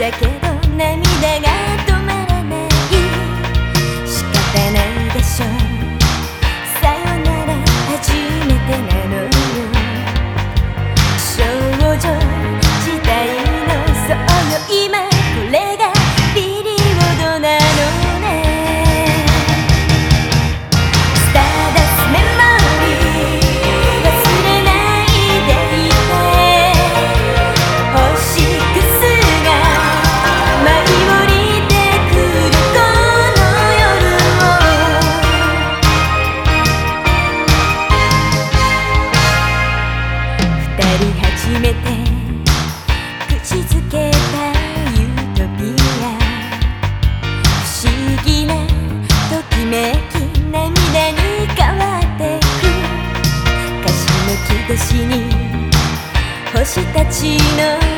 だけど私たちの